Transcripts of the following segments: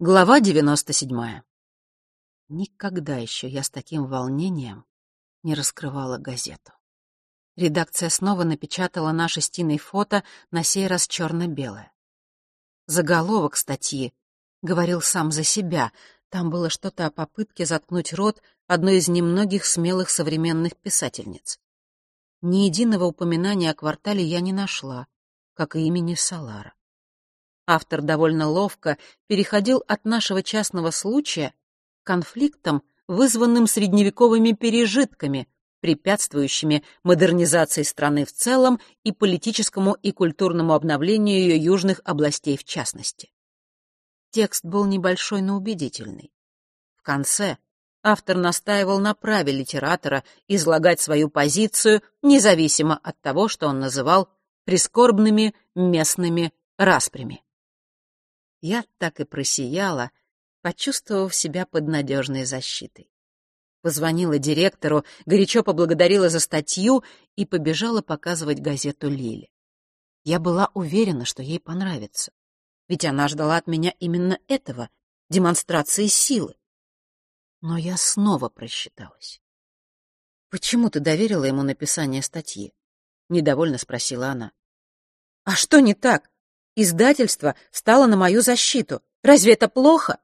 Глава 97. Никогда еще я с таким волнением не раскрывала газету. Редакция снова напечатала наше с фото, на сей раз черно-белое. Заголовок статьи говорил сам за себя. Там было что-то о попытке заткнуть рот одной из немногих смелых современных писательниц. Ни единого упоминания о квартале я не нашла, как и имени Салара. Автор довольно ловко переходил от нашего частного случая к конфликтам, вызванным средневековыми пережитками, препятствующими модернизации страны в целом и политическому и культурному обновлению ее южных областей в частности. Текст был небольшой, но убедительный. В конце автор настаивал на праве литератора излагать свою позицию, независимо от того, что он называл прискорбными местными распрями. Я так и просияла, почувствовав себя под надежной защитой. Позвонила директору, горячо поблагодарила за статью и побежала показывать газету Лиле. Я была уверена, что ей понравится. Ведь она ждала от меня именно этого — демонстрации силы. Но я снова просчиталась. «Почему ты доверила ему написание статьи?» — недовольно спросила она. «А что не так? Издательство стало на мою защиту. Разве это плохо?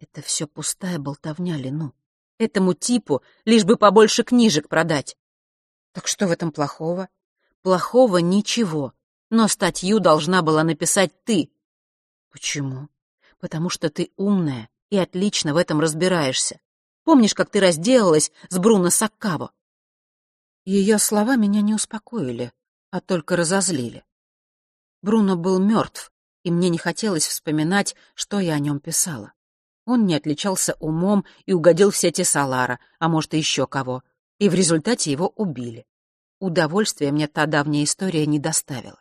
Это все пустая болтовня, Лену. Этому типу лишь бы побольше книжек продать. Так что в этом плохого? Плохого ничего. Но статью должна была написать ты. Почему? Потому что ты умная и отлично в этом разбираешься. Помнишь, как ты разделалась с Бруно Саккаво? Ее слова меня не успокоили, а только разозлили. Бруно был мертв, и мне не хотелось вспоминать, что я о нем писала. Он не отличался умом и угодил в сети Салара, а может, и еще кого. И в результате его убили. Удовольствия мне та давняя история не доставила.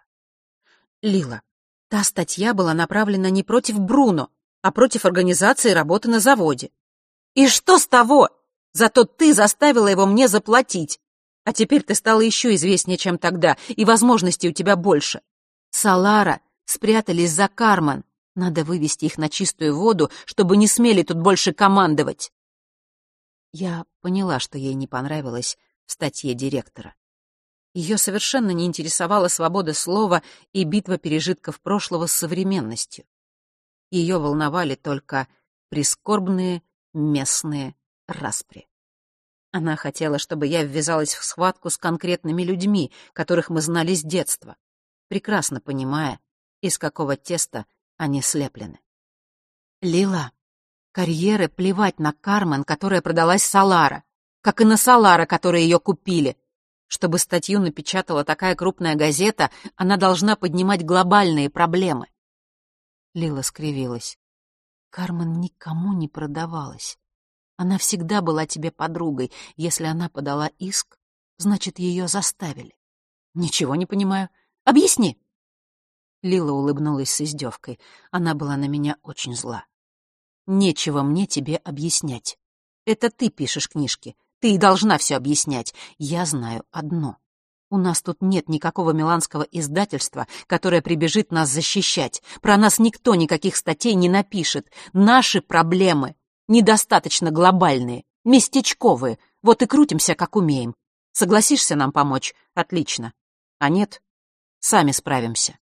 Лила, та статья была направлена не против Бруно, а против организации работы на заводе. И что с того? Зато ты заставила его мне заплатить. А теперь ты стала еще известнее, чем тогда, и возможностей у тебя больше. Салара спрятались за Карман. Надо вывести их на чистую воду, чтобы не смели тут больше командовать. Я поняла, что ей не понравилось в статье директора. Ее совершенно не интересовала свобода слова и битва пережитков прошлого с современностью. Ее волновали только прискорбные местные распри. Она хотела, чтобы я ввязалась в схватку с конкретными людьми, которых мы знали с детства прекрасно понимая, из какого теста они слеплены. Лила, карьеры плевать на Кармен, которая продалась Салара, как и на Салара, которые ее купили. Чтобы статью напечатала такая крупная газета, она должна поднимать глобальные проблемы. Лила скривилась. Кармен никому не продавалась. Она всегда была тебе подругой. Если она подала иск, значит, ее заставили. Ничего не понимаю. Объясни!» Лила улыбнулась с издевкой. Она была на меня очень зла. «Нечего мне тебе объяснять. Это ты пишешь книжки. Ты и должна все объяснять. Я знаю одно. У нас тут нет никакого миланского издательства, которое прибежит нас защищать. Про нас никто никаких статей не напишет. Наши проблемы недостаточно глобальные, местечковые. Вот и крутимся, как умеем. Согласишься нам помочь? Отлично. А нет, Сами справимся.